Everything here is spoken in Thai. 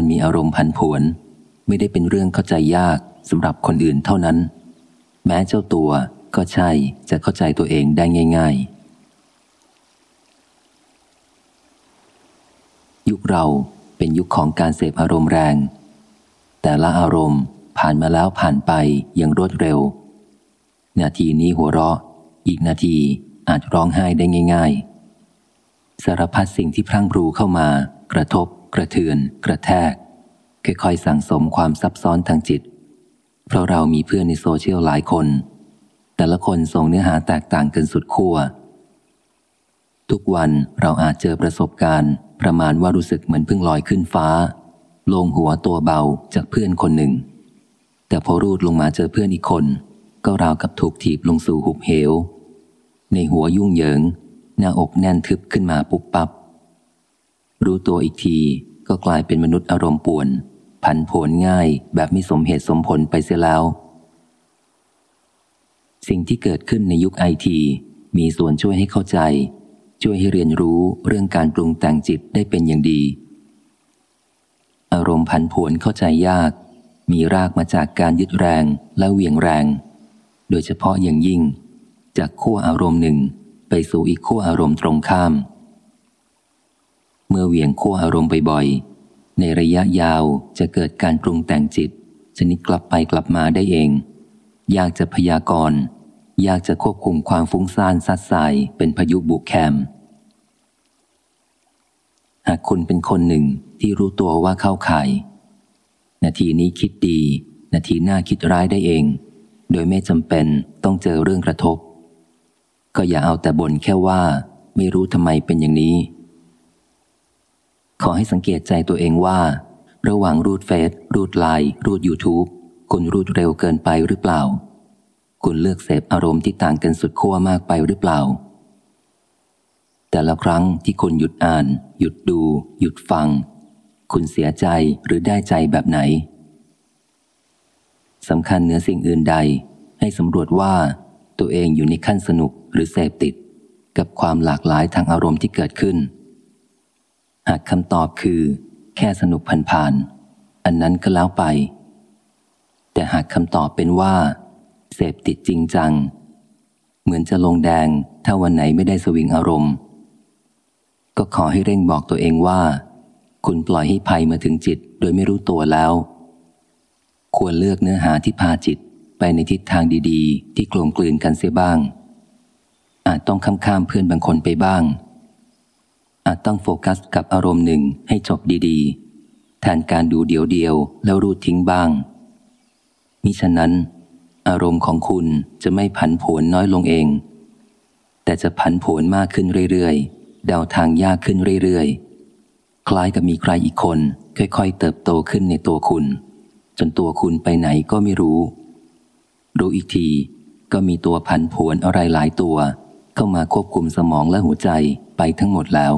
การมีอารมณ์พันผวน ไม่ได้เป็นเรื่องเข้าใจยากสำหรับคนอื่นเท่านั้น แม้เจ้าตัวก็ใช่จะเข้าใจตัวเองได้ง่าย ๆ ยุคเราเป็นยุคของการเสพอารมณ์แรง แต่ละอารมณ์ผ่านมาแล้วผ่านไปอย่างรวดเร็ว นาทีนี้หัวเราะ อีกนาทีอาจร้องไห้ได้ง่าย ๆ สารพัดสิ่งที่พรั่งพรูเข้ามากระทบ กระเทือน กระแทก ค่อยๆสั่งสมความซับซ้อนทางจิต เพราะเรามีเพื่อนในโซเชียลหลายคน แต่ละคนส่งเนื้อหาแตกต่างกันสุดขั้วทุกวันเราอาจเจอประสบการณ์ ประมาณว่ารู้สึกเหมือนเพิ่งลอยขึ้นฟ้า ลงหัวตัวเบาจากเพื่อนคนหนึ่ง แต่พอรูดลงมาเจอเพื่อนอีกคน ก็ราวกับถูกถีบลงสู่หุบเหว ในหัวยุ่งเหยิง หน้าอกแน่นทึบขึ้นมาปุบปับ รู้ตัวอีกทีก็กลายเป็นมนุษย์อารมณ์ป่วน ผันผวนง่ายแบบไม่สมเหตุสมผลไปเสียแล้ว สิ่งที่เกิดขึ้นในยุคไอทีมีส่วนช่วยให้เข้าใจ ช่วยให้เรียนรู้เรื่องการปรุงแต่งจิตได้เป็นอย่างดี อารมณ์ผันผวนเข้าใจยาก มีรากมาจากการยึดแรงและเหวี่ยงแรง โดยเฉพาะอย่างยิ่ง จากขั้วอารมณ์หนึ่ง ไปสู่อีกขั้วอารมณ์ตรงข้าม เมื่อเหวี่ยงขั้วอารมณ์บ่อยๆ ในระยะยาวจะเกิดการปรุงแต่งจิต ชนิดกลับไปกลับมาได้เอง ยากจะพยากรณ์ยากจะควบคุมความฟุ้งซ่านซัดสายเป็นพายุบุกแคม หากคุณเป็นคนหนึ่งที่รู้ตัวว่าเข้าข่าย นาทีนี้คิดดี นาทีหน้าคิดร้ายได้เอง โดยไม่จำเป็นต้องเจอเรื่องกระทบ ก็อย่าเอาแต่บ่นแค่ว่า ไม่รู้ทำไมเป็นอย่างนี้ ขอให้สังเกตใจตัวเองว่า ระหว่างรูดเฟซรูดไลน์รูด YouTube คุณรูดเร็วเกินไปหรือเปล่า คุณเลือกเสพอารมณ์ที่ต่างกันสุดขั้วมากไปหรือเปล่า แต่ละครั้งที่คุณหยุดอ่าน หยุดดู หยุดฟัง คุณเสียใจหรือได้ใจแบบไหนสำคัญเหนือสิ่งอื่นใด ให้สำรวจว่าตัวเองอยู่ในขั้นสนุกหรือเสพติด กับความหลากหลายทางอารมณ์ที่เกิดขึ้น หากคำตอบคือ แค่สนุกผ่านๆอันนั้นก็แล้วไป แต่หากคำตอบเป็นว่า เสพติดจริงจัง เหมือนจะลงแดงถ้าวันไหนไม่ได้สวิงอารมณ์ ก็ขอให้เร่งบอกตัวเองว่า คุณปล่อยให้ภัยมาถึงจิตโดยไม่รู้ตัวแล้ว ควรเลือกเนื้อหาที่พาจิตไปในทิศทางดี ๆ ที่กลมกลืนกันเสียบ้าง อาจต้องข้ามข้ามเพื่อนบางคนไปบ้าง อาจต้องโฟกัสกับอารมณ์หนึ่งให้จบดีๆ แทนการดูเดียวเดียวแล้วรูดทิ้งบ้าง มิฉะนั้น อารมณ์ของคุณจะไม่ผันผวนน้อยลงเอง แต่จะผันผวนมากขึ้นเรื่อยๆ เดาทางยากขึ้นเรื่อยๆ คล้ายกับมีใครอีกคน ค่อยๆ เติบโตขึ้นในตัวคุณ จนตัวคุณไปไหนก็ไม่รู้ รู้อีกทีก็มีตัวผันผวนอะไรหลายตัว เข้ามาควบคุมสมองและหัวใจไปทั้งหมดแล้ว